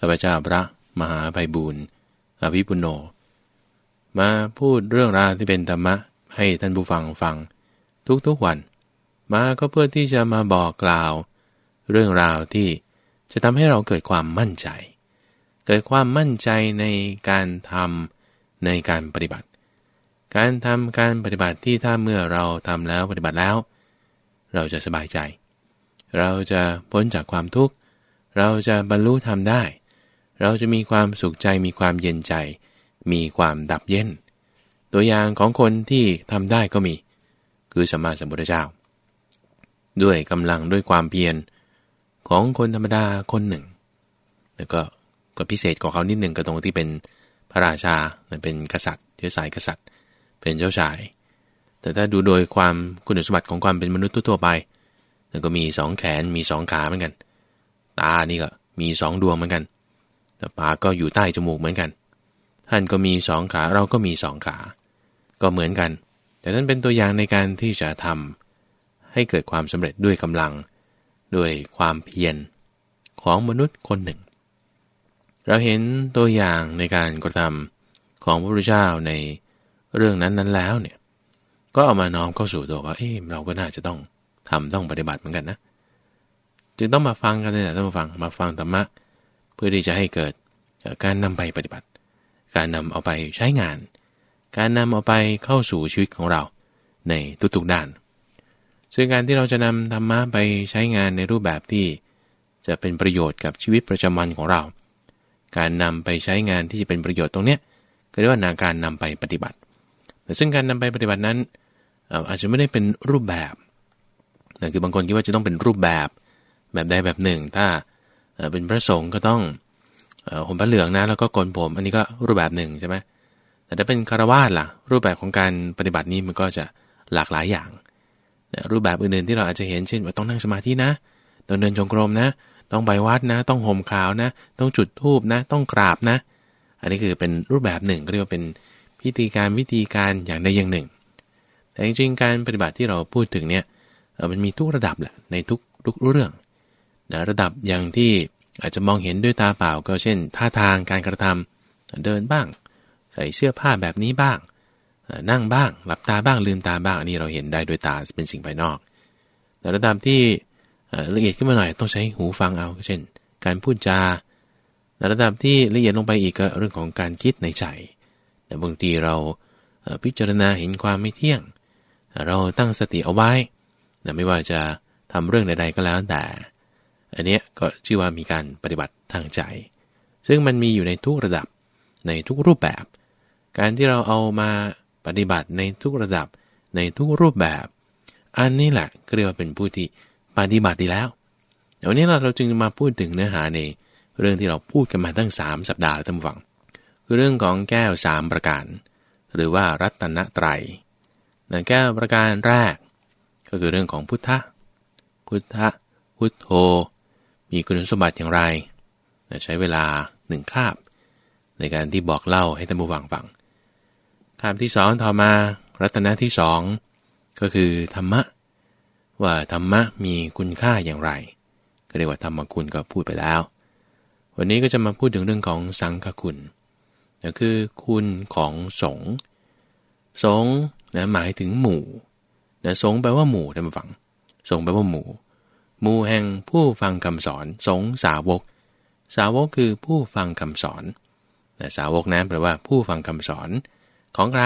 ข้าพเจ้าพระมหาไพบูรณ์อภิปุโน มาพูดเรื่องราวที่เป็นธรรมะ ให้ท่านผู้ฟังฟัง ทุกๆวัน มาก็เพื่อที่จะมาบอกกล่าว เรื่องราวที่จะทำให้เราเกิดความมั่นใจ เกิดความมั่นใจในการทำในการปฏิบัติ การทำการปฏิบัติที่ถ้าเมื่อเราทำแล้วปฏิบัติแล้ว เราจะสบายใจ เราจะพ้นจากความทุกข์ เราจะบรรลุธรรมได้ เราจะมีความสุขใจมีความเย็นใจ มีความดับเย็น ตัวอย่างของคนที่ทำได้ก็มี คือสัมมาสัมพุทธเจ้า ด้วยกำลังด้วยความเพียรของคนธรรมดาคนหนึ่ง แล้วก็ก็พิเศษของเขานิดหนึ่งก็ตรงที่เป็นพระราชาเป็นกษัตริย์เชื้อสายกษัตริย์ เป็นเจ้าชาย แต่ถ้าดูโดยความคุณสมบัติของความเป็นมนุษย์ทั่วไปแล้วก็มีสองแขนมีสองขาเหมือนกัน ตานี่ก็มีสองดวงเหมือนกัน แต่ปากก็อยู่ใต้จมูกเหมือนกัน ท่านก็มีสองขาเราก็มีสองขา ก็เหมือนกัน แต่ท่านเป็นตัวอย่างในการที่จะทำให้เกิดความสำเร็จด้วยกำลัง ด้วยความเพียรของมนุษย์คนหนึ่ง เราเห็นตัวอย่างในการกระทำของพระพุทธเจ้าในเรื่องนั้นนั้นแล้วเนี่ย ก็เอามาน้อมเข้าสู่ตัวว่า เอ้เราก็น่าจะต้องทำต้องปฏิบัติเหมือนกันนะ จึงต้องมาฟังกันเลยนะต้องมาฟังมาฟังธรรมะ พื่อที่จะให้เกิดการนำไปปฏิบัติ การนำเอาไปใช้งาน การนำเอาไปเข้าสู่ชีวิตของเราในทุกๆด้าน ซึ่งการที่เราจะนำธรรมะไปใช้งานในรูปแบบที่ จะเป็นประโยชน์กับชีวิตประจำวันของเรา การนำไปใช้งานที่จะเป็นประโยชน์ตรงเนี้ยก็เรียกว่านาการนำไปปฏิบัติ แต่ซึ่งการนำไปปฏิบัตินั้นอาจจะไม่ได้เป็นรูปแบบนะคือบางคนคิดว่าจะต้องเป็นรูปแบบแบบใดแบบหนึ่ง ถ้า เป็นพระสงฆ์ก็ต้องห่มผ้าเหลืองนะแล้วก็โกนผม อันนี้ก็รูปแบบหนึ่งใช่ไหมแต่ถ้าเป็นคารวาสล่ะ รูปแบบของการปฏิบัตินี้มันก็จะหลากหลายอย่าง รูปแบบอื่นๆที่เราอาจจะเห็นเช่นว่าต้องนั่งสมาธินะต้องเดินจงกรมนะ ต้องไปวัดนะ ต้องห่มขาวนะ ต้องจุดธูปนะ ต้องกราบนะ อันนี้คือเป็นรูปแบบหนึ่งเรียกว่าเป็นพิธีการวิธีการอย่างใดอย่างหนึ่ง แต่จริงๆการปฏิบัติที่เราพูดถึงเนี่ยมันมีทุกระดับแหละในทุกทุกเรื่อง นะระดับอย่างที่อาจจะมองเห็นด้วยตาเปล่าก็เช่น ท่าทางการกระทำเดินบ้าง ใส่เสื้อผ้าแบบนี้บ้าง นั่งบ้าง หลับตาบ้างลืมตาบ้างอันนี้เราเห็นได้โดยตาเป็นสิ่งภายนอก แต่ระดับที่ละเอียดขึ้นมาหน่อยต้องใช้หูฟังเอา เช่น การพูดจาระดับที่ละเอียดลงไปอีกก็เรื่องของการคิดในใจแต่บางทีเราพิจารณาเห็นความไม่เที่ยง เราตั้งสติเอาไว้แต่ไม่ว่าจะทำเรื่องใดๆก็แล้วแต่ อันนี้ก็ชื่อว่ามีการปฏิบัติทางใจ ซึ่งมันมีอยู่ในทุกระดับในทุกรูปแบบ การที่เราเอามาปฏิบัติในทุกระดับในทุกรูปแบบ อันนี้แหละก็เรียกว่าเป็นผู้ที่ปฏิบัติดีแล้วเดี๋ยวนี้เราเราจึงมาพูดถึงเนื้อหาในเรื่องที่เราพูดกันมาตั้ง 3 สัปดาห์แล้วท่านฟัง คือเรื่องของแก้ว 3 ประการ หรือว่ารัตนตรัยนะแก้วประการแรก ก็คือเรื่องของพุทธะ พุทธะ พุทโธ มีคุณสมบัติอย่างไรใช้เวลาหนึ่งคาบ ในการที่บอกเล่าให้ท่านผู้ฟังฟังคำที่สองต่อมารัตนะที่สองก็คือธรรมะ ว่าธรรมะมีคุณค่าอย่างไร ก็เรียกว่าธรรมคุณก็พูดไปแล้ว วันนี้ก็จะมาพูดถึงเรื่องของสังฆคุณก็คือคุณของสงสงนะหมายถึงหมู่นะสงแปลว่าหมู่ท่านผู้ฟังสงแปลว่าหมู่ หมู่แห่งผู้ฟังคำสอนสงสาวก สาวกคือผู้ฟังคำสอนแต่สาวกนั้นแปลว่าผู้ฟังคำสอน ของใคร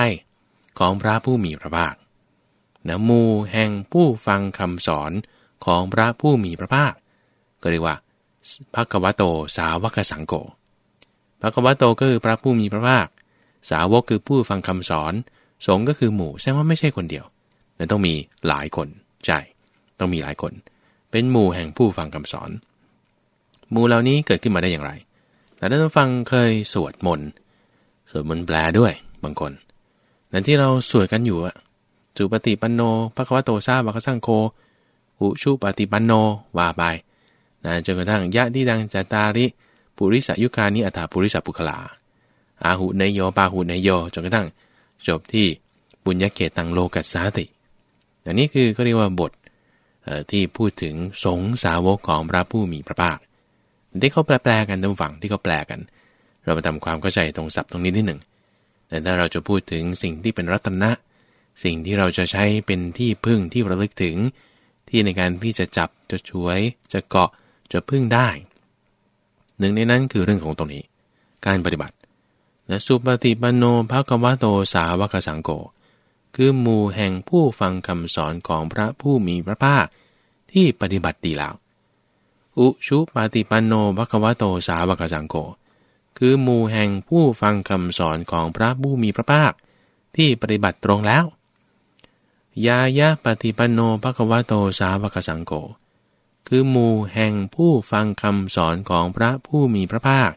ของพระผู้มีพระภาคนะมูแห่งผู้ฟังคำสอนของพระผู้มีพระภาค ก็เรียกว่าพระกวโตสาวกสังโกพระกวโตก็คือพระผู้มีพระภาค สาวกคือผู้ฟังคำสอน สงก็คือหมู่แสดงว่าไม่ใช่คนเดียวนั่ต้องมีหลายคนใช่ต้องมีหลายคน เป็นหมู่แห่งผู้ฟังคำสอน หมู่เหล่านี้เกิดขึ้นมาได้อย่างไร แต่ถ้าท่านฟังเคยสวดมนต์ สวดมนต์แปลด้วยบางคนนั่นที่เราสวดกันอยู่อะจุปฏิปันโนพระควโตซาบัคสังโค อุชุปฏิปันโนว่าไปนะจนกระทั่งยะที่ดังจตาริ ปุริสยุคานิอัตถาปุริสปุคลา อาหุเนโยปาหุเนโยจนกระทั่งจบที่บุญญเกตังโลกัสสาติ อันนี้คือก็เรียกว่าบท ที่พูดถึงสงสาวกของพระผู้มีพระภาคที่เขาแปลกันตามฝั่งที่เขาแปลกัน เรามาทำความเข้าใจตรงศัพท์ตรงนี้นิดหนึ่งแต่ถ้าเราจะพูดถึงสิ่งที่เป็นรัตนะ สิ่งที่เราจะใช้เป็นที่พึ่งที่ระลึกถึง ที่ในการที่จะจับจะช่วย จะเกาะจะพึ่งได้ หนึ่งในนั้นคือเรื่องของตรงนี้ การปฏิบัติและสุปฏิปันโนภควโตสาวกสังโก คือหมู่แห่งผู้ฟังคำสอนของพระผู้มีพระภาคที่ปฏิบัติดีแล้ว อุชุปฏิปันโนภควโตสาวกสังโกคือหมู่แห่งผู้ฟังคำสอนของพระผู้มีพระภาคที่ปฏิบัติตรงแล้ว ยายะปฏิปันโนภควโตสาวกสังโกคือหมู่แห่งผู้ฟังคำสอนของพระผู้มีพระภาค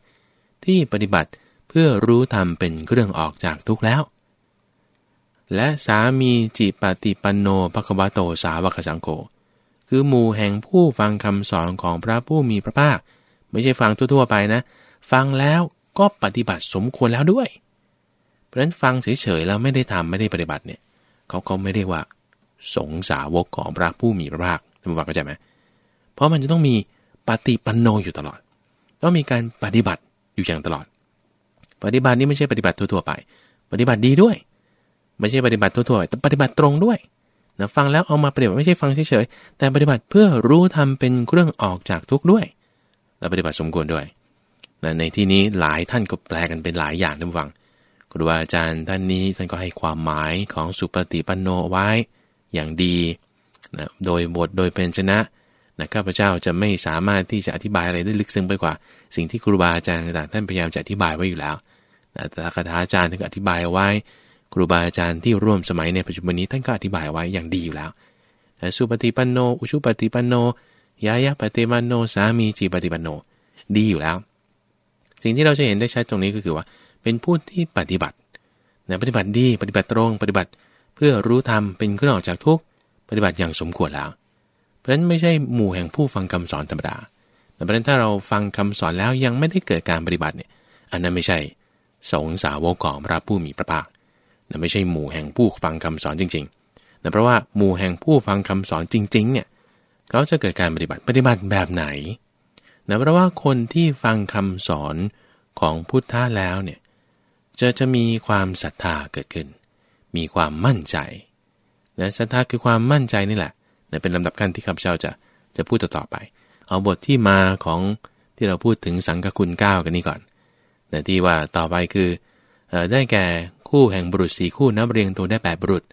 ที่ปฏิบัติเพื่อรู้ธรรมเป็นเครื่องออกจากทุกข์แล้ว และสามีจิปฏิปันโนภควโตสาวกสังโฆคือหมู่แห่งผู้ฟังคำสอนของพระผู้มีพระภาค ไม่ใช่ฟังทั่วๆไปนะ ฟังแล้วก็ปฏิบัติสมควรแล้วด้วย เพราะฉะนั้นฟังเฉยๆแล้วไม่ได้ทำไม่ได้ปฏิบัติเนี่ยเขาก็ไม่เรียกว่า สงสาวกของพระผู้มีพระภาคท่านผู้ฟังเข้าใจไหมเพราะมันจะต้องมีปฏิปันโนอยู่ตลอด ต้องมีการปฏิบัติอยู่อย่างตลอด ปฏิบัตินี้ไม่ใช่ปฏิบัติทั่วๆไป ปฏิบัติดีด้วย ไม่ใช่ปฏิบัติทั่วๆแต่ปฏิบัติตรงด้วยนะฟังแล้วเอามาปฏิบัติไม่ใช่ฟังเฉยๆแต่ปฏิบัติเพื่อรู้ทำเป็นเครื่องออกจากทุกข์ด้วย และปฏิบัติสมควรด้วยนะในที่นี้หลายท่านก็แปลกันเป็นหลายอย่างท่านฟังครูบาอาจารย์ท่านนี้ท่านก็ให้ความหมายของสุปฏิปันโนไว้อย่างดีนะโดยบทโดยเป็นชนะนะข้าพเจ้าจะไม่สามารถที่จะอธิบายอะไรได้ลึกซึ้งไปกว่า สิ่งที่ครูบาอาจารย์ต่างๆท่านพยายามจะอธิบายไว้อยู่แล้วนะแต่คาถาอาจารย์ท่านอธิบายไว้ รูบาอาจารย์ที่ร่วมสมัยในปัจจุบันนี้ท่านก็อธิบายไว้อย่างดีอยู่แล้วสุปฏิปันโน อุชุปฏิปันโนยายะปฏิปันโน สามีจีปฏิปันโน ดีอยู่แล้ว สิ่งที่เราจะเห็นได้ชัดตรงนี้ก็คือว่า เป็นผู้ที่ปฏิบัตินะปฏิบัติดีปฏิบัติตรงปฏิบัติเพื่อรู้ธรรมเป็นเครื่องออกจากทุกข์ปฏิบัติอย่างสมควรแล้ว เพราะฉะนั้นไม่ใช่หมู่แห่งผู้ฟังคำสอนธรรมดาแต่ประเด็นถ้าเราฟังคำสอนแล้วยังไม่ได้เกิดการปฏิบัติเนี่ย อันนั้นไม่ใช่สงสาวกของพระผู้มีพระภาค นะไม่ใช่หมู่แห่งผู้ฟังคำสอนจริงๆนะเพราะว่าหมู่แห่งผู้ฟังคำสอนจริงๆเนี่ยเขาจะเกิดการปฏิบัติปฏิบัติแบบไหนนะเพราะว่าคนที่ฟังคำสอนของพุทธะแล้วเนี่ยจะจะมีความศรัทธาเกิดขึ้น มีความมั่นใจนะศรัทธาคือความมั่นใจนี่แหละนะเป็นลำดับขั้นที่ข้าพเจ้าจะจะพูดต่อไป เอาบทที่มาของที่เราพูดถึงสังฆคุณ9กันนี้ก่อนนะที่ว่าต่อไปคือได้แก่ คู่แห่งบุรุษสี่คู่นับเรียงตัวได้แปดบุรุษ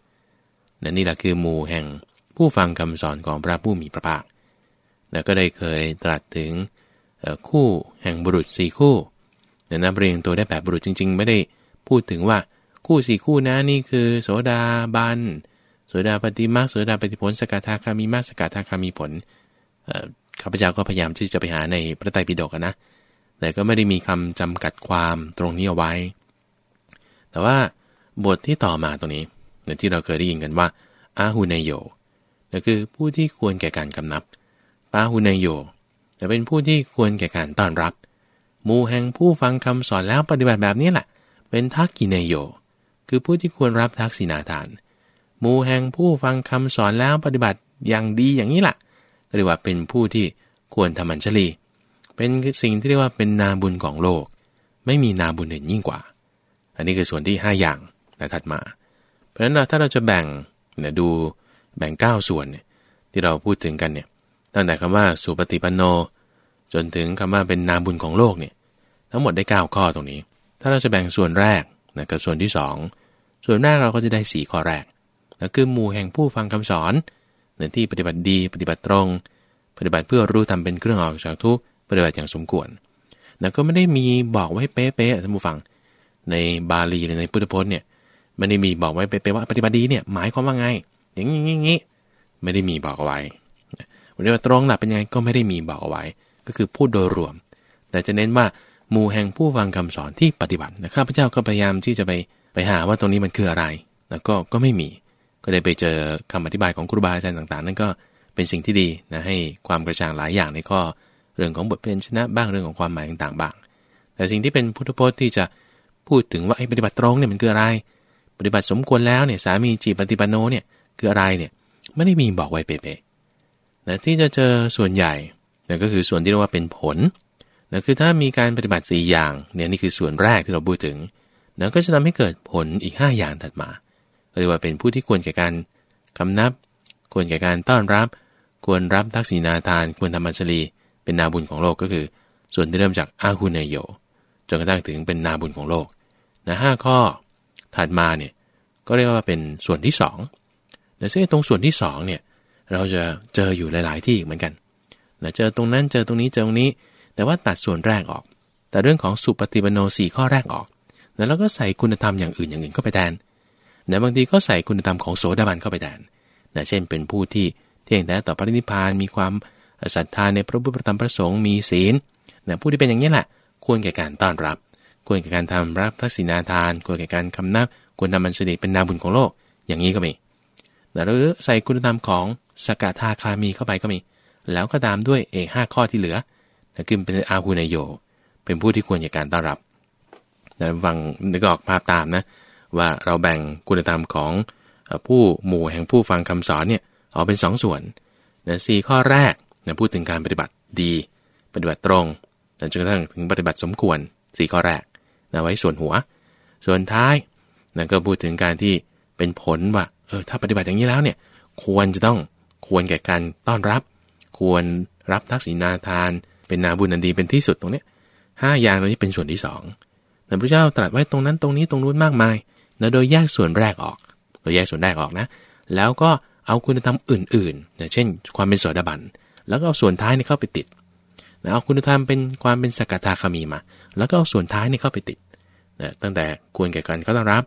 นะนี่แหละคือหมู่แห่งผู้ฟังคำสอนของพระผู้มีพระภาค แล้วก็ได้เคยตรัสถึงคู่แห่งบุรุษสี่คู่นะนับเรียงตัวได้แปดบุรุษจริง ๆ ไม่ได้พูดถึงว่าคู่สี่คู่นะนี่คือ โสดาบันโสดาปฏิมาโสดาปฏิผลสกทาคามีมาสกทาคามีผลข้าพเจ้าก็พยายามที่จะไปหาในพระไตรปิฎกนะแต่ก็ไม่ได้มีคำจำกัดความตรงนี้เอาไว้ แต่ว่าบทที่ต่อมาตรงนี้ในที่เราเคยได้ยินกันว่าอาหูนายโยนั่นคือผู้ที่ควรแก่การกำนับปาหูนายโยจะเป็นผู้ที่ควรแก่การต้อนรับมูแห่งผู้ฟังคำสอนแล้วปฏิบัติแบบนี้แหละเป็นทักกินายโยคือผู้ที่ควรรับทักษิณาทานมูแห่งผู้ฟังคำสอนแล้วปฏิบัติอย่างดีอย่างนี้แหละเรียกว่าเป็นผู้ที่ควรทำมันชลี เป็นสิ่งที่เรียกว่าเป็นนาบุญของโลก ไม่มีนาบุญอื่นยิ่งกว่า อันนี้คือส่วนที่ 5 อย่างนะถัดมา เพราะฉะนั้นถ้าเราจะแบ่งเนี่ยดูแบ่ง 9 ส่วนเนี่ยที่เราพูดถึงกันเนี่ยตั้งแต่คำว่าสุปฏิปันโน จนถึงคำว่าเป็นนามบุญของโลกเนี่ยทั้งหมดได้ 9 ข้อตรงนี้ ถ้าเราจะแบ่งส่วนแรกนะกับส่วนที่ 2 ส่วนแรกเราก็จะได้ 4 ข้อแรกนั่นคือหมู่แห่งผู้ฟังคำสอนในที่ปฏิบัติดีปฏิบัติตรง ปฏิบัติเพื่อรู้ทำเป็นเครื่องออกจากทุกปฏิบัติอย่างสมควรแต่ก็ไม่ได้มีบอกไว้เป๊ะๆท่านผู้ฟัง ในบาลีหรือในพุทธพจน์เนี่ยไม่ได้มีบอกไว้เป๊ะๆว่าปฏิบัติดีเนี่ยหมายความว่าไง อย่างนี้อย่างนี้ไม่ได้มีบอกเอาไว้วันนี้ว่าตรงหลักเป็นยังไงก็ไม่ได้มีบอกเอาไว้ ก็คือพูดโดยรวม แต่จะเน้นว่าหมู่แห่งผู้ฟังคำสอนที่ปฏิบัตินะข้าพเจ้าก็พยายามที่จะไปไปหาว่าตรงนี้มันคืออะไร แล้วก็ก็ไม่มี ก็ได้ไปเจอคำอธิบายของครูบาอาจารย์ต่างๆ นั่นก็เป็นสิ่งที่ดีนะให้ความกระจ่างหลายอย่างในข้อเรื่องของบทเพลงชนะบ้างเรื่องของความหมายต่างๆบ้าง แต่สิ่งที่เป็นพุทธพจน์ที่จะ พูดถึงว่าไอ้ปฏิบัติตรงเนี่ยมันคืออะไร ปฏิบัติสมควรแล้วเนี่ยสามีจีปฏิปันโนเนี่ยคืออะไรเนี่ยไม่ได้มีบอกไว้เป๊ะๆแต่ที่จะเจอส่วนใหญ่นั่นก็คือส่วนที่เรียกว่าเป็นผลนะคือถ้ามีการปฏิบัติ 4 อย่างเนี่ยนี่คือส่วนแรกที่เราพูดถึงนะก็จะทำให้เกิดผลอีก 5 อย่างถัดมาเรียกว่าเป็นผู้ที่ควรแก่การคำนับ ควรแก่การต้อนรับ ควรรับทักษิณาทาน ควรทำมัญชลี เป็นนาบุญของโลกก็คือ ส่วนที่เริ่มจากอาคุเนโยจนกระทั่งถึงเป็นนาบุญของโลก นะห้าข้อถัดมาเนี่ยก็เรียกว่าเป็นส่วนที่2แต่ซึ่งตรงส่วนที่2เนี่ยเราจะเจออยู่หลาย ๆ ที่เหมือนกันนะเจอตรงนั้นเจอตรงนี้เจอตรงนี้ แต่ว่าตัดส่วนแรกออก แต่เรื่องของสุปฏิปโนสี่ข้อแรกออกแล้วก็ใส่คุณธรรมอย่างอื่นอย่างอื่นเข้าไปแทนนะบางทีก็ใส่คุณธรรมของโสดาบันเข้าไปแทนนะเช่นเป็นผู้ที่เที่ยงแต่ต่อพระนิพพานมีความศรัทธาในพระพุทธธรรมพระสงฆ์มีศีลนะผู้ที่เป็นอย่างนี้แหละควรแก่การต้อนรับ ควรแก่การทำรับทักษิณาทาน ควรแก่การคำนับ ควรนำมันเสด็จเป็นนาบุญของโลก อย่างนี้ก็มีหรือใส่คุณธรรมของสกทาคามีเข้าไปก็มี แล้วก็ตามด้วยเอกห้าข้อที่เหลือนะคือเป็นอาหูนโย เป็นผู้ที่ควรแก่การต้อนรับนะฟังนึกออกภาพตามนะ ว่าเราแบ่งคุณธรรมของผู้หมู่แห่งผู้ฟังคำสอนเนี่ยออกเป็น2สส่วนนะสข้อแรกนะพูดถึงการปฏิบัติดี ปฏิบัติตรงจนกระทั่งถึงปฏิบัติสมควร 4 ข้อแรก นะไว้ส่วนหัว ส่วนท้ายนะก็พูดถึงการที่เป็นผลว่าเออถ้าปฏิบัติอย่างนี้แล้วเนี่ยควรจะต้องควรแก่การต้อนรับ ควรรับทักษิณาทาน เป็นนาบุญนันดีเป็นที่สุดตรงนี้ห้าอย่างตรงนี้เป็นส่วนที่สองแต่พระเจ้าตรัสไว้ตรงนั้นตรงนี้ตรงนู้นมากมายนะโดยแยกส่วนแรกออก โดยแยกส่วนแรกออกนะ แล้วก็เอาคุณธรรมอื่นๆนะเช่น ความเป็นโสดาบัน แล้วก็เอาส่วนท้ายนี่เข้าไปติด นะเอาคุณธรรมเป็นความเป็นสกทาคามีมา แล้วก็เอาส่วนท้ายนี่เข้าไปติดนะตั้งแต่ควรแก่การก็ต้องรับ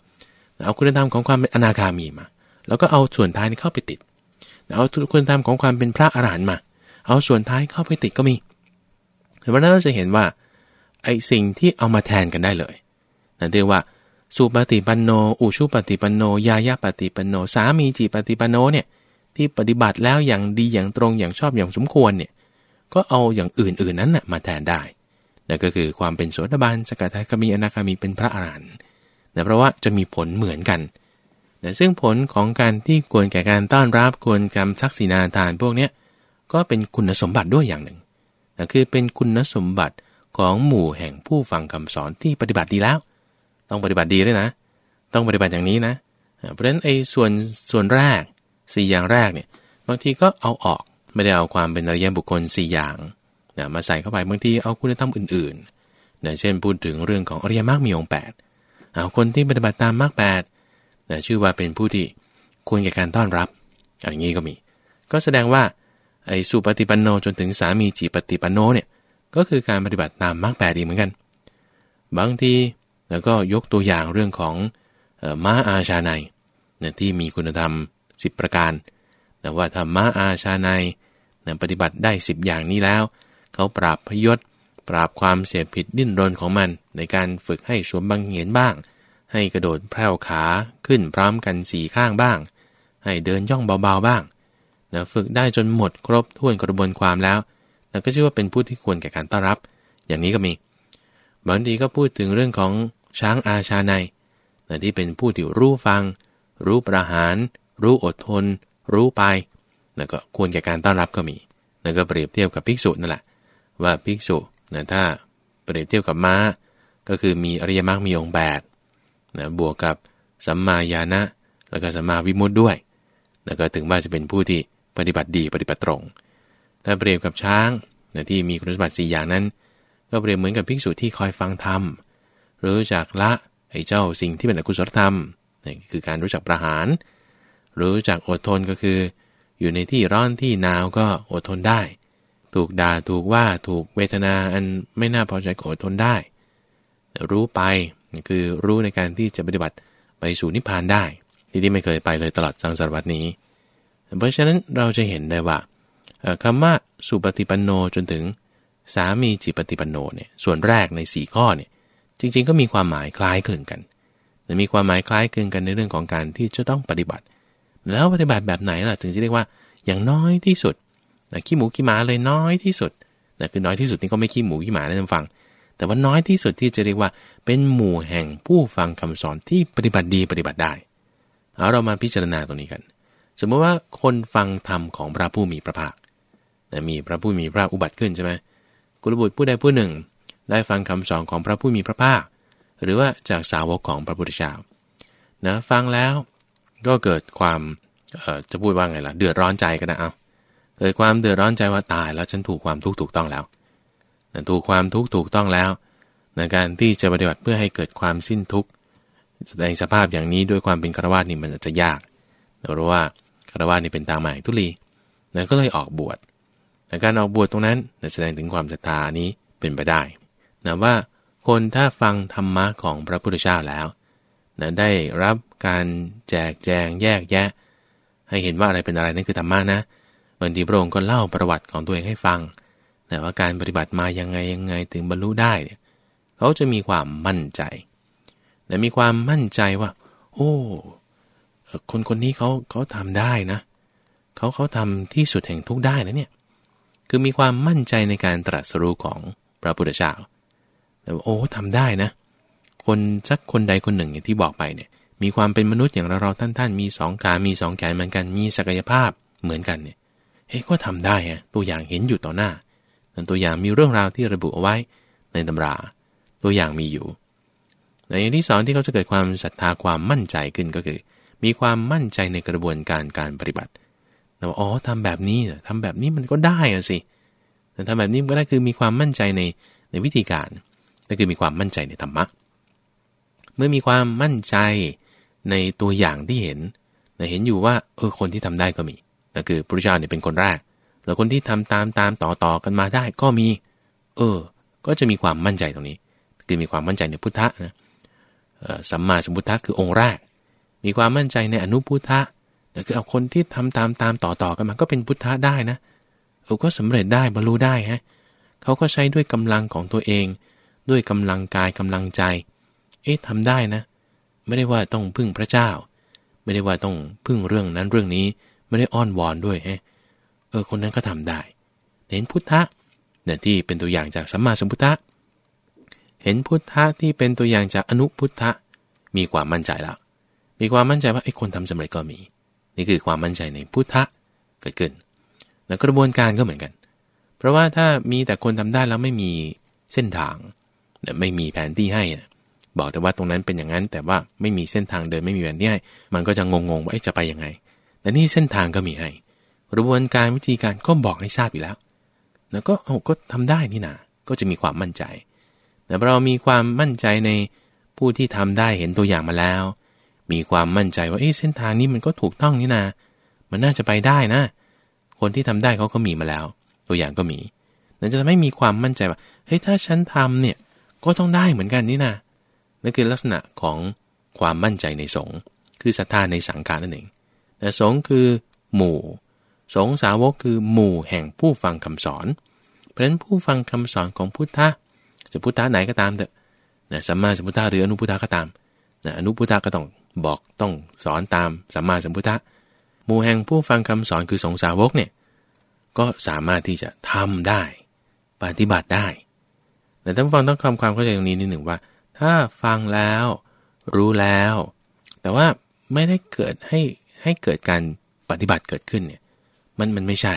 เอาคุณธรรมของความเป็นอนาคามีมา แล้วก็เอาส่วนท้ายนี่เข้าไปติดเอาคุณธรรมของความเป็นพระอรหันต์มา เอาส่วนท้ายเข้าไปติดก็มีแต่วันนั้นเราจะเห็นว่าไอ้สิ่งที่เอามาแทนกันได้เลยนั่นเรียกว่าสุปฏิปันโน อุชุปฏิปันโน ยายาปฏิปันโน สามีจีปฏิปันโนเนี่ยที่ปฏิบัติแล้วอย่างดีอย่างตรงอย่างชอบอย่างสมควรเนี่ย ก็เอาอย่างอื่นๆนั้นนะมาแทนได้นั่นก็คือความเป็นโสดาบันสกทาคามีอนาคามีเป็นพระอรหันต์นะเพราะว่าจะมีผลเหมือนกันนะซึ่งผลของการที่ควรแก่การต้อนรับควรกรรมทักษิณาทานพวกเนี้ยก็เป็นคุณสมบัติด้วยอย่างหนึ่งนะคือเป็นคุณสมบัติของหมู่แห่งผู้ฟังคำสอนที่ปฏิบัติดีแล้ว ต้องปฏิบัติดีด้วยนะ ต้องปฏิบัติอย่างนี้นะ เพราะฉะนั้นไอ้ส่วนส่วนแรก4อย่างแรกเนี่ยบางทีก็เอาออก ไม่ได้เอาความเป็นอริยบุคคล 4 อย่างนะมาใส่เข้าไปบางทีเอาคุณธรรมอื่นๆนะเช่นพูดถึงเรื่องของอริยมรรคมีองค์8เอาคนที่ปฏิบัติตามมรรคแปดนะชื่อว่าเป็นผู้ที่ควรแก่การต้อนรับอย่างนี้ก็มี ก็แสดงว่าไอ้สุปฏิปันโนจนถึงสามีจีปฏิปันโนเนี่ยก็คือการปฏิบัติตามมรรคแปดอีกเหมือนกัน บางทีแล้วก็ยกตัวอย่างเรื่องของม้าอาชาในนะที่มีคุณธรรม 10 ประการนะว่าถ้าม้าอาชาใน ปฏิบัติได้ 10 อย่างนี้แล้ว เขาปราบพยศ ปราบความเสียผิดดิ้นรนของมัน ในการฝึกให้สวมบังเหียนบ้าง ให้กระโดดแพร่วขาขึ้นพร้อมกันสี่ข้างบ้าง ให้เดินย่องเบาๆบ้างนะฝึกได้จนหมดครบถ้วนกระบวนความแล้วนะก็ชื่อว่าเป็นผู้ที่ควรแก่การต้อนรับ อย่างนี้ก็มีบางทีก็พูดถึงเรื่องของช้างอาชาในนะที่เป็นผู้ที่รู้ฟัง รู้ประหาร รู้อดทน รู้ไป นะก็ควรแก่การต้อนรับก็มีนะก็เปรียบเทียบกับภิกษุนั่นแหละว่าภิกษุนะถ้าเปรียบเทียบกับม้า ก็คือมีอริยมรรคมีองค์แปดนะบวกกับสัมมาญาณะแล้วก็สัมมาวิมุตติด้วยแล้วก็ถึงว่าจะเป็นผู้ที่ปฏิบัติดีปฏิบัติตรง ถ้าเปรียบกับช้างนะที่มีคุณสมบัติสี่อย่างนั้น ก็เปรียบเหมือนกับภิกษุที่คอยฟังธรรมรู้จักละไอ้เจ้าสิ่งที่เป็นอกุศลธรรมนี่คือการรู้จักประหาร รู้จักอดทนก็คือ อยู่ในที่ร้อนที่หนาวก็อดทนได้ ถูกด่าถูกว่าถูกเวทนาอันไม่น่าพอใจก็อดทนได้ รู้ไปคือรู้ในการที่จะปฏิบัติไปสู่นิพพานได้ ที่ที่ไม่เคยไปเลยตลอดสังสารวัตนี้ เพราะฉะนั้นเราจะเห็นได้ว่าคำว่าสุปฏิปันโนจนถึงสามีจิปฏิปันโนเนี่ยส่วนแรกใน 4 ข้อเนี่ยจริง ๆ ก็มีความหมายคล้ายคลึงกันแต่มีความหมายคล้ายคลึงกันในเรื่องของการที่จะต้องปฏิบัติ แล้วปฏิบัติแบบไหนล่ะ ถึงจะเรียกว่าอย่างน้อยที่สุดนะขี้หมูขี้หมาเลยน้อยที่สุดนะคือน้อยที่สุดนี่ก็ไม่ขี้หมูขี้หมานะท่านฟัง แต่ว่าน้อยที่สุดที่จะเรียกว่า เป็นหมู่แห่งผู้ฟังคำสอนที่ปฏิบัติดีปฏิบัติได้เอาเรามาพิจารณาตรงนี้กัน สมมติว่าคนฟังธรรมของพระผู้มีพระภาคแต่มีพระผู้มีพระอุบัติขึ้นใช่ไหมกุลบุตรผู้ใดผู้หนึ่ง ได้ฟังคำสอนของพระผู้มีพระภาค หรือว่าจากสาวกของพระพุทธเจ้านะฟังแล้ว ก็เกิดความจะพูดว่าไงล่ะ เดือดร้อนใจกันนะเอาเกิดความเดือดร้อนใจว่าตายแล้วฉันถูกความทุกข์ถูกต้องแล้วถูกความทุกข์ถูกต้องแล้วในการที่จะปฏิบัติเพื่อให้เกิดความสิ้นทุกข์ในสภาพอย่างนี้ด้วยความเป็นคารวะนี่มันจะยากเพราะว่าคารวะนี่เป็นตาใหมายทุลีนั่นก็เลยออกบวชแต่การออกบวชตรงนั้นแสดงถึงความศรัทธานี้เป็นไปได้นะว่าคนถ้าฟังธรรมะของพระพุทธเจ้าแล้ว นะได้รับการแจกแจงแยกแยะ ให้เห็นว่าอะไรเป็นอะไรนั่นคือธรรมะนะบางทีพระองค์ก็เล่าประวัติของตัวเองให้ฟังนะว่าการปฏิบัติมายังไงยังไงถึงบรรลุได้ เขาจะมีความมั่นใจนะมีความมั่นใจว่า โอ้คนคนนี้เขาเขาทำได้นะ เขาเขาทำที่สุดแห่งทุกได้นะเนี่ย คือมีความมั่นใจในการตรัสรู้ของพระพุทธเจ้าแต่ว่าโอ้ทำได้นะ คนสักคนใดคนหนึ่งอย่างที่บอกไปเนี่ยมีความเป็นมนุษย์อย่างเราเราท่านท่านมีสองขา มีสองแขนเหมือนกัน มีศักยภาพเหมือนกันเนี่ยเฮ้ยก็ทำได้ฮะตัวอย่างเห็นอยู่ต่อหน้าแต่ตัวอย่างมีเรื่องราวที่ระบุเอาไว้ในตำรา ตัวอย่างมีอยู่ในที่สองที่เขาจะเกิดความศรัทธาความมั่นใจขึ้นก็คือ มีความมั่นใจในกระบวนการการปฏิบัติแต่ว่าอ๋อทำแบบนี้ทำแบบนี้มันก็ได้อะสิแต่ทำแบบนี้ก็ได้คือมีความมั่นใจในในวิธีการนั่นคือมีความมั่นใจในธรรมะเเมื่อมีความมั่นใจในตัวอย่างที่เห็นเห็นอยู่ว่าเออคนที่ทำได้ก็มีนั่นคือพระเจ้าเนี่ยเป็นคนแรก แล้วคนที่ทำตามตามต่อต่อกันมาได้ก็มี เออ ก็จะมีความมั่นใจตรงนี้ คือมีความมั่นใจในพุทธะนะสัมมาสัมพุทธะคือองค์แรก มีความมั่นใจในอนุพุทธะคือเอาคนที่ทำตามตามต่อต่อกันมาก็เป็นพุทธะได้นะเออก็สำเร็จได้บรรลุได้ฮะเขาก็ใช้ด้วยกำลังของตัวเอง ด้วยกำลังกายกำลังใจ เอ๊ะทำได้นะ ไม่ได้ว่าต้องพึ่งพระเจ้า ไม่ได้ว่าต้องพึ่งเรื่องนั้นเรื่องนี้ ไม่ได้อ้อนวอนด้วยฮะเออคนนั้นก็ทำได้ เห็นพุทธะเนี่ยที่เป็นตัวอย่างจากสัมมาสัมพุทธะ เห็นพุทธะที่เป็นตัวอย่างจากอนุพุทธะ มีความมั่นใจแล้ว มีความมั่นใจว่าไอ้คนทำสำเร็จก็มี นี่คือความมั่นใจในพุทธะเกิดขึ้นแล้วกระบวนการก็เหมือนกัน เพราะว่าถ้ามีแต่คนทำได้แล้วไม่มีเส้นทาง ไม่มีแผนที่ให้ บอกแต่ว่าตรงนั้นเป็นอย่างนั้น แต่ว่าไม่มีเส้นทางเดินไม่มีแผนที่ให้มันก็จะงงๆว่าจะไปยังไง แต่นี่เส้นทางก็มีให้กระบวนการวิธีการก็บอกให้ทราบอยู่แล้ว แล้วก็โอ้ก็ทำได้นี่นาก็จะมีความมั่นใจแต่เรามีความมั่นใจในผู้ที่ทำได้เห็นตัวอย่างมาแล้ว มีความมั่นใจว่าเเส้นทางนี้มันก็ถูกต้องนี่นา มันน่าจะไปได้นะ คนที่ทำได้เขาก็มีมาแล้ว ตัวอย่างก็มีนั่นจะไม่มีความมั่นใจว่าเฮ้ยถ้าฉันทำเนี่ยก็ต้องได้เหมือนกันนี่นะ นั่นคือลักษณะของความมั่นใจในสงฆ์คือศรัทธาในสังกานั่นเองแต่สงฆ์คือหมู่ สงฆ์สาวกคือหมู่แห่งผู้ฟังคำสอน เพราะฉะนั้นผู้ฟังคำสอนของพุทธะจะพุทธะไหนก็ตามเถอะนะสัมมาสัมพุทธะหรืออนุพุทธะก็ตามนะอนุพุทธะก็ต้องบอกต้องสอนตามสัมมาสัมพุทธะหมู่แห่งผู้ฟังคำสอนคือสงสาวกเนี่ยก็สามารถที่จะทำได้ ปฏิบัติได้แต่ท่านฟังต้องคำความเข้าใจตรงนี้นิดหนึ่งว่า ถ้าฟังแล้ว รู้แล้ว แต่ว่าไม่ได้เกิดให้ให้เกิดการปฏิบัติเกิดขึ้นเนี่ย มันมันไม่ใช่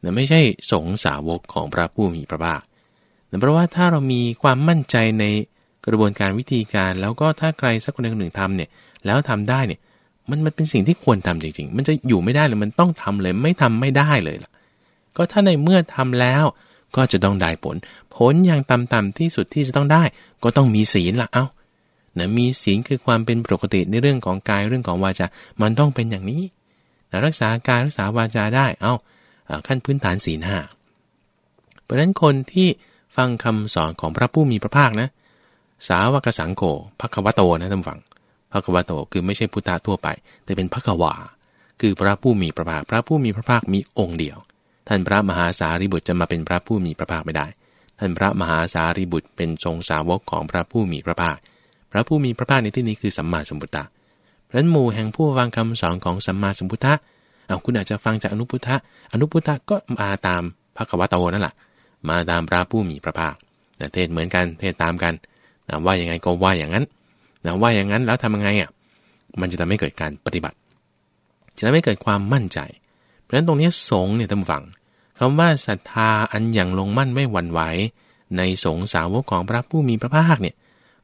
แต่ไม่ใช่สงสาวกของพระผู้มีพระภาคแต่เพราะว่าถ้าเรามีความมั่นใจในกระบวนการวิธีการ แล้วก็ถ้าใครสักคนหนึ่งทำเนี่ย แล้วทำได้เนี่ย มันมันเป็นสิ่งที่ควรทำจริง ๆ มันจะอยู่ไม่ได้เลยมันต้องทำเลย ไม่ทำไม่ได้เลยล่ะ ก็ถ้าในเมื่อทำแล้ว ก็จะต้องได้ผล ผลอย่างต่ำๆที่สุดที่จะต้องได้ ก็ต้องมีศีลละเอา้านะมีศีลคือความเป็นปกติในเรื่องของกายเรื่องของวาจา มันต้องเป็นอย่างนี้นะรักษากายรักษาวาจาได้ เอา้าขั้นพื้นฐานศีลห้าเพราะฉะนั้นคนที่ฟังคำสอนของพระผู้มีพระภาคนะ สาวกสังโฆพระควโตนะท่านฟังพระควโตคือไม่ใช่พุทธะทั่วไป แต่เป็นพระควาคือพระผู้มีพระภาค พระผู้มีพระภาคมีองค์เดียว ท่านพระมหาสารีบุตรจะมาเป็นพระผู้มีพระภาคไม่ได้ ท่านพระมหาสารีบุตรเป็นทรงสาวกของพระผู้มีพระภาค พระผู้มีพระภาคในที่นี้คือสัมมาสัมพุทธะพระนหมู่แห่งผู้ฟังคำสอนของสัมมาสัมพุทธะเอาคุณอาจจะฟังจากอนุพุทธะ อนุพุทธะก็มาตามพระควโตนั่นแหละมาตามพระผู้มีพระภาคเทศเหมือนกัน เทศตามกันว่าอย่างไงก็ว่าอย่างนั้นนะว่าอย่างนั้นแล้วทำยังไงอะ มันจะทำให้เกิดการปฏิบัติ จะทำให้เกิดความมั่นใจ เพราะฉะนั้นตรงนี้สงเนี่ยท่านฟังคำว่าศรัทธาอันอย่างลงมั่นไม่หวั่นไหวในสงสาวกของพระผู้มีพระภาคเนี่ย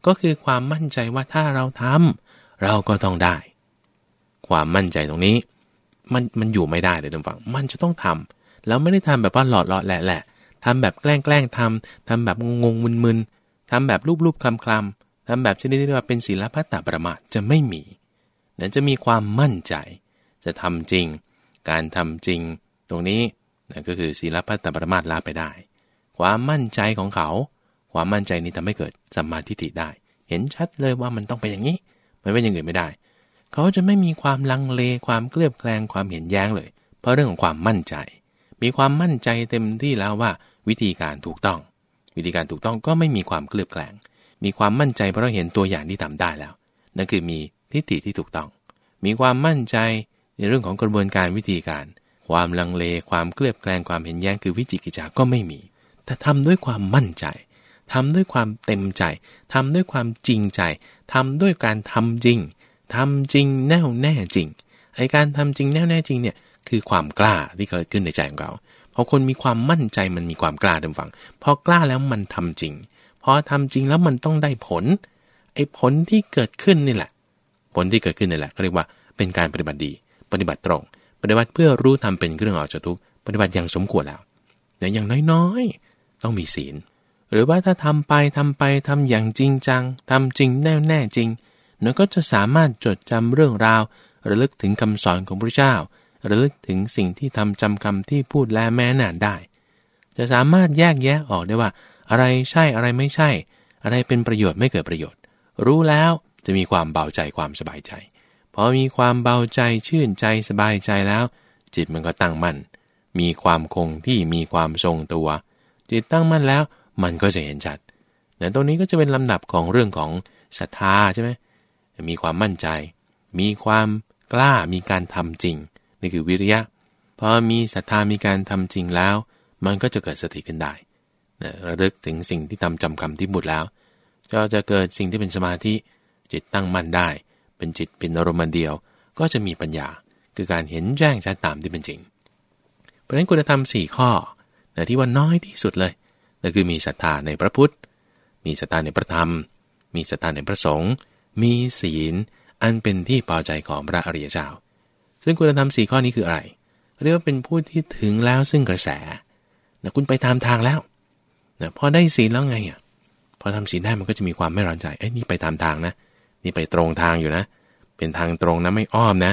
ก็คือความมั่นใจว่าถ้าเราทำเราก็ต้องได้ ความมั่นใจตรงนี้ มันมันอยู่ไม่ได้เลยท่านฟัง มันจะต้องทำแล้วไม่ได้ทำแบบว่าหลอดหลอดแหละแหละทำแบบแกล้งแกล้งทำทำแบบงงงมึนๆทำแบบรูปๆคลำๆทำแบบชนิดที่ว่าเป็นศีลพัตตประมาทจะไม่มีนั่นจะมีความมั่นใจ จะทำจริง การทำจริงตรงนี้นั่นก็คือศีลพัตตประมาทลาไปได้ ความมั่นใจของเขา ความมั่นใจนี้ทำให้เกิดสัมมาทิฏฐิได้ เห็นชัดเลยว่ามันต้องเป็นอย่างนี้ไม่เป็นอย่างอื่นไม่ได้ เขาจะไม่มีความลังเลความเกลียบแคลงความเห็นแย้งเลย เพราะเรื่องของความมั่นใจ มีความมั่นใจเต็มที่แล้วว่าวิธีการถูกต้อง วิธีการถูกต้องก็ไม่มีความเกลียบแคลง มีความมั่นใจเพราะเห็นตัวอย่างที่ทำได้แล้ว นั่นคือมีทิฏฐิที่ถูกต้อง มีความมั่นใจ ในเรื่องของกระบวนการวิธีการ ความลังเลความเกลียบแคลงความเห็นแย้งคือวิจิกิจาก็ไม่มี แต่ทำด้วยความมั่นใจทำด้วยความเต็มใจทำด้วยความจริงใจทำด้วยการทำจริงทำจริงแน่วแน่จริงไอการทำจริงแน่วแน่จริงเนี่ยคือความกล้าที่เกิดขึ้นในใจของเราพอคนมีความมั่นใจมันมีความกล้าเดิมฝังพอกล้าแล้วมันทำจริงพอทำจริงแล้วมันต้องได้ผล ไอ้ผลที่เกิดขึ้นนี่แหละ ผลที่เกิดขึ้นนี่แหละเรียกว่าเป็นการปฏิบัติดี ปฏิบัติตรง ปฏิบัติเพื่อรู้ทำเป็นเครื่องออกจากทุกปฏิบัติอย่างสมควรแล้วแต่อย่างน้อยๆ ต้องมีศีล หรือว่าถ้าทำไปทำไปทำอย่างจริงจังทำจริงแน่แน่จริงเนื้อก็จะสามารถจดจำเรื่องราว ระลึกถึงคำสอนของพระเจ้า ระลึกถึงสิ่งที่ทำจำคำที่พูดและแม้นานได้ จะสามารถแยกแยะออกได้ว่า อะไรใช่อะไรไม่ใช่ อะไรเป็นประโยชน์ไม่เกิดประโยชน์ รู้แล้วจะมีความเบาใจความสบายใจ พอมีความเบาใจชื่นใจสบายใจแล้ว จิตมันก็ตั้งมั่น มีความคงที่มีความทรงตัว จิตตั้งมั่นแล้วมันก็จะเห็นชัดแต่ตรงนี้ก็จะเป็นลำดับของเรื่องของศรัทธาใช่ไหมมีความมั่นใจ มีความกล้ามีการทำจริงนี่คือวิริยะพอมีศรัทธามีการทำจริงแล้ว มันก็จะเกิดสติขึ้นได้นะระลึกถึงสิ่งที่ทำจำคำที่บุดแล้ว ก็จะเกิดสิ่งที่เป็นสมาธิจิตตั้งมั่นได้ เป็นจิตเป็นอารมณ์เดียว ก็จะมีปัญญา คือการเห็นแจ้งชัดตามที่เป็นจริง เพราะฉะนั้นคุณธรรมสี่ข้อแต่ที่ว่าน้อยที่สุดเลยนั่นคือมีศรัทธาในพระพุทธ มีศรัทธาในพระธรรม มีศรัทธาในพระสงฆ์มีศีล อันเป็นที่พอใจของพระอริยเจ้า ซึ่งคุณธรรมสี่ข้อนี้คืออะไร เรียกว่าเป็นผู้ที่ถึงแล้วซึ่งกระแสนะคุณไปตามทางแล้วนะพอได้ศีลแล้วไงอะพอทำศีลได้มันก็จะมีความไม่ร้อนใจ เอ้ยนี่ไปตามทางนะ นี่ไปตรงทางอยู่นะ เป็นทางตรงนะไม่อ้อมนะ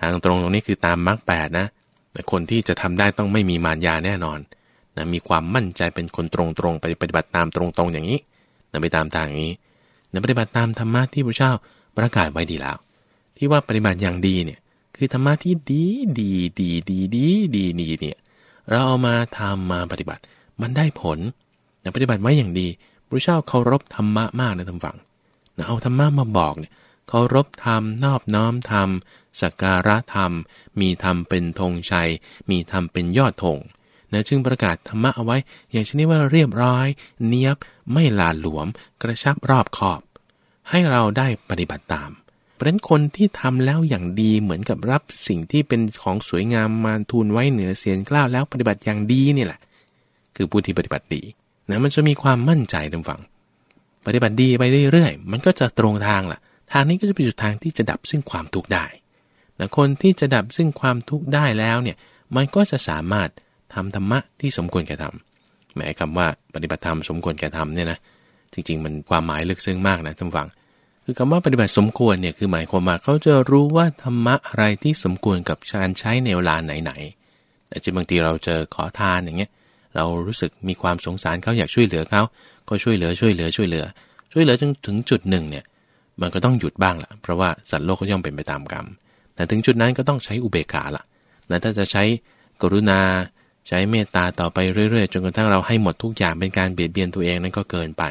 ทางตรงตรงนี้คือตามมรรคแปดนะ แต่คนที่จะทำได้ต้องไม่มีมารยาแน่นอนนะมีความมั่นใจเป็นคนตรงตรงไปปฏิบัติตามตรงตรงอย่างนี้นะไปตามทางอย่างนี้นะปฏิบัติตามธรรมะที่พระเจ้าประกาศไว้ดีแล้ว ที่ว่าปฏิบัติอย่างดีเนี่ยคือธรรมะที่ดีดีดีดีดีดีดีเนี่ยเราเอามาทำมาปฏิบัติมันได้ผลนะปฏิบัติไว้อย่างดีพระเจ้าเคารพธรรมะมากนะท่านฟัง เอาธรรมะมาบอกเนี่ยเคารพธรรมนอบน้อมธรรมสักการะธรรม มีธรรมเป็นธงชัย มีธรรมเป็นยอดธงนะจึงประกาศธรรมะเอาไว้ อย่างชนิดว่าเรียบร้อย เนียบไม่หลาหลวม กระชับรอบขอบ ให้เราได้ปฏิบัติตาม เพราะฉะนั้นคนที่ทำแล้วอย่างดีเหมือนกับรับสิ่งที่เป็นของสวยงามมาทูลไว้เหนือเสียงกล้าวแล้วปฏิบัติอย่างดีนี่แหละ คือผู้ที่ปฏิบัติดีนะมันจะมีความมั่นใจดำฝัง ปฏิบัติดีไปเรื่อยๆ มันก็จะตรงทางล่ะ ทางนี้ก็จะเป็นจุดทางที่จะดับซึ่งความทุกข์ได้นะคนที่จะดับซึ่งความทุกข์ได้แล้วเนี่ย มันก็จะสามารถทำธรรมะที่สมควรแก่ทำหมายคำว่าปฏิบัติธรรมสมควรแก่ทำเนี่ยนะ จริง ๆ มันความหมายลึกซึ้งมากนะท่านฟัง คือคำว่าปฏิบัติสมควรเนี่ย คือหมายความว่าเขาจะรู้ว่าธรรมะอะไรที่สมควรกับการใช้ในเวลาไหนๆแต่จริงบางทีเราเจอขอทานอย่างเงี้ย เรารู้สึกมีความสงสารเขาอยากช่วยเหลือเขา ก็ช่วยเหลือช่วยเหลือช่วยเหลือ ช่วยเหลือจนถึงจุดหนึ่งเนี่ยมันก็ต้องหยุดบ้างละเพราะว่าสัตว์โลกก็ย่อมเป็นไปตามกรรมแต่ถึงจุดนั้นก็ต้องใช้อุเบกขาละแต่ถ้าจะใช้กรุณา ใช้เมตตาต่อไปเรื่อยๆ จนกระทั่งเราให้หมดทุกอย่างเป็นการเบียดเบียนตัวเองนั่นก็เกินไป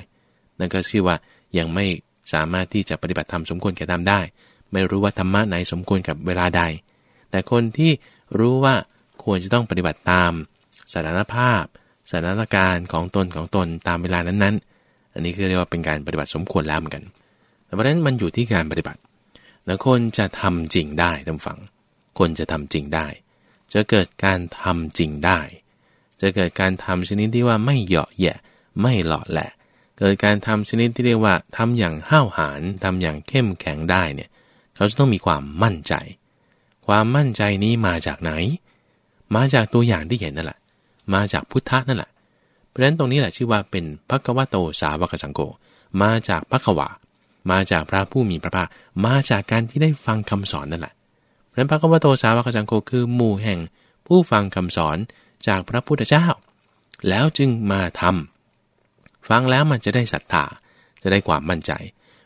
นั่นก็คือว่ายังไม่สามารถที่จะปฏิบัติธรรมสมควรแก่ทำได้ ไม่รู้ว่าธรรมะไหนสมควรกับเวลาใด แต่คนที่รู้ว่าควรจะต้องปฏิบัติตามสถานภาพ สถานการณ์ของตนของตนตามเวลานั้นๆ อันนี้คือเรียกว่าเป็นการปฏิบัติสมควรแล้วเหมือนกัน แต่เพราะนั้นมันอยู่ที่การปฏิบัติ แล้วคนจะทำจริงได้ท่านฟัง คนจะทำจริงได้ จะเกิดการทำจริงได้ จะเกิดการทำชนิดที่ว่าไม่เหยาะแยะ ไม่หล่อแหละ เกิดการทำชนิดที่เรียกว่าทำอย่างห้าวหาญทำอย่างเข้มแข็งได้เนี่ย เขาจะต้องมีความมั่นใจ ความมั่นใจนี้มาจากไหน มาจากตัวอย่างที่เห็นนั่นแหละ มาจากพุทธะนั่นแหละ เพราะฉะนั้นตรงนี้แหละชื่อว่าเป็นพระกวโตสาวกสังโก มาจากพระขวามาจากพระผู้มีพระภาค มาจากการที่ได้ฟังคำสอนนั่นแหละ เพราะนั้นพระกวโตสาวกสังโกคือหมู่แห่งผู้ฟังคำสอนจากพระพุทธเจ้า แล้วจึงมาทำฟังแล้วมันจะได้ศรัทธา จะได้ความมั่นใจ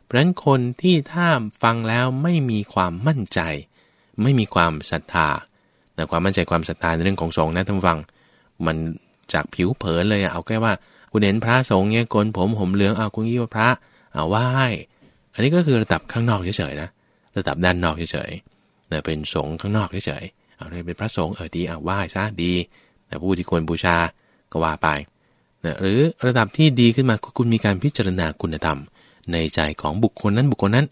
เพราะฉะนั้นคนที่ถ้าฟังแล้วไม่มีความมั่นใจ ไม่มีความศรัทธาแต่ความมั่นใจความศรัทธาในเรื่องของสงฆ์นะท่านฟัง มันจากผิวเผินเลยเอาแค่ว่า คุณเห็นพระสงฆ์เนี่ยโกนผมผมเหลืองเอาคุณยี่ว่าพระเอาไหว้อันนี้ก็คือระดับข้างนอกเฉยๆนะระดับด้านนอกเฉยๆเนี่เป็นสงฆ์ข้างนอกเฉยๆเอาเลยเป็นพระสงฆ์เออดีเอาไหว้ซะดี แต่ผู้ที่ควรบูชาก็ว่าไปนะหรือระดับที่ดีขึ้นมาคุณมีการพิจารณาคุณธรรม ในใจของบุคคลนั้นบุคคลนั้น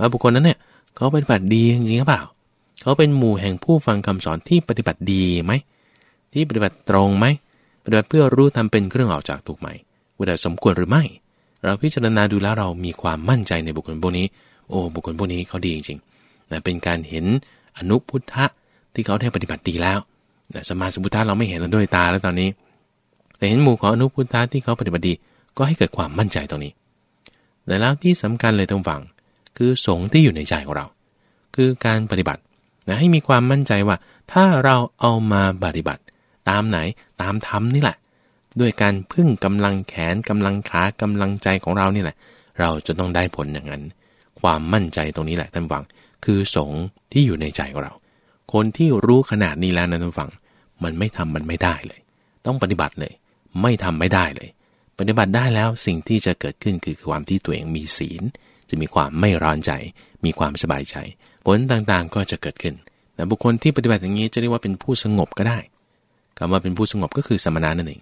ว่าบุคคลนั้นเนี่ยเขาปฏิบัติดีจริงหรือเปล่า เขาเป็นหมู่แห่งผู้ฟังคำสอนที่ปฏิบัติดีไหม ที่ปฏิบัติตรงไหมปฏิบัติเพื่อรู้ทำเป็นเครื่องออกจากทุกข์ไหมว่าสมควรหรือไม่ เราพิจารณาดูแล้วเรามีความมั่นใจในบุคคลพวกนี้ โอ้บุคคลพวกนี้เขาดีจริงๆนะเป็นการเห็นอนุพุทธะที่เขาได้ปฏิบัติดีแล้วสมาสมุทธะเราไม่เห็นด้วยตาแล้วตอนนี้ แต่เห็นหมู่ของอนุพุทธะที่เขาปฏิบัติดีก็ให้เกิดความมั่นใจตรงนี้แต่แล้วที่สำคัญเลยตรงฝั่งคือสงที่อยู่ในใจของเรา คือการปฏิบัตินะให้มีความมั่นใจว่าถ้าเราเอามาปฏิบัติ ตามไหนตามธรรมนี่แหละ ด้วยการพึ่งกำลังแขนกำลังขากำลังใจของเรานี่แหละ เราจะต้องได้ผลอย่างนั้น ความมั่นใจตรงนี้แหละท่านฟัง คือสงที่อยู่ในใจของเรา คนที่รู้ขนาดนี้แล้วนะท่านฟัง มันไม่ทำมันไม่ได้เลย ต้องปฏิบัติเลย ไม่ทำไม่ได้เลย ปฏิบัติได้แล้วสิ่งที่จะเกิดขึ้นคือความที่ตัวเองมีศีล จะมีความไม่ร้อนใจ มีความสบายใจ ผลต่างๆก็จะเกิดขึ้นแต่บุคคลที่ปฏิบัติอย่างนี้จะเรียกว่าเป็นผู้สงบก็ได้ คำว่าเป็นผู้สงบก็คือสมณะนั่นเอง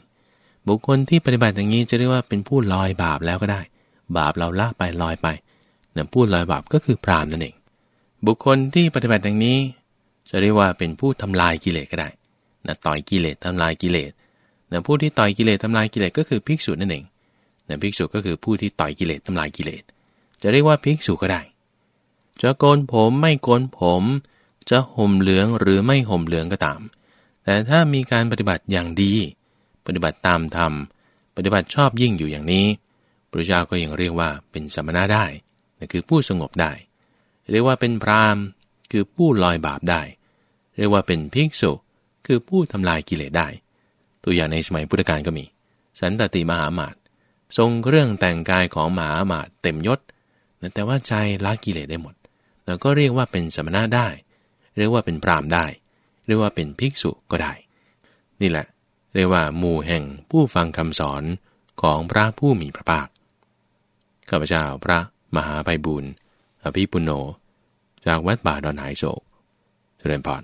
บุคคลที่ปฏิบัติอย่างนี้จะเรียกว่าเป็นผู้ลอยบาปแล้วก็ได้ บาปเราละไปลอยไปเนี่ยผู้ลอยบาปก็คือพรามนั่นเอง บุคคลที่ปฏิบัติอย่างนี้ จะเรียกว่าเป็นผู้ทำลายกิเลสก็ได้นะต่อยกิเลสทำลายกิเลสนะผู้ที่ต่อยกิเลสทำลายกิเลสก็คือภิกษุนั่นเองนะภิกษุก็คือผู้ที่ต่อยกิเลสทำลายกิเลส จะเรียกว่าภิกษุก็ได้ จะโกนผมไม่โกนผม จะห่มเหลืองหรือไม่ห่มเหลืองก็ตาม แต่ถ้ามีการปฏิบัติอย่างดี ปฏิบัติตามธรรม ปฏิบัติชอบยิ่งอยู่อย่างนี้พระเจ้าก็ยังเรียกว่าเป็นสมณะได้นั่นคือผู้สงบได้ เรียกว่าเป็นพรามคือผู้ลอยบาปได้ เรียกว่าเป็นภิกษุคือผู้ทำลายกิเลสได้ ตัวอย่างในสมัยพุทธกาลก็มี สันตติมหามาตทรงเครื่องแต่งกายของมหามาตเต็มยศ แต่ว่าใจละกิเลสได้หมด แล้วก็เรียกว่าเป็นสมณะได้ เรียกว่าเป็นพรามได้ เรียกว่าเป็นภิกษุก็ได้ นี่แหละ เรียกว่าหมู่แห่งผู้ฟังคำสอนของพระผู้มีพระภาคข้าพเจ้าพระมหาไพบุญอภิปุโน จากวัดป่าดอนหายโศกเจริญพร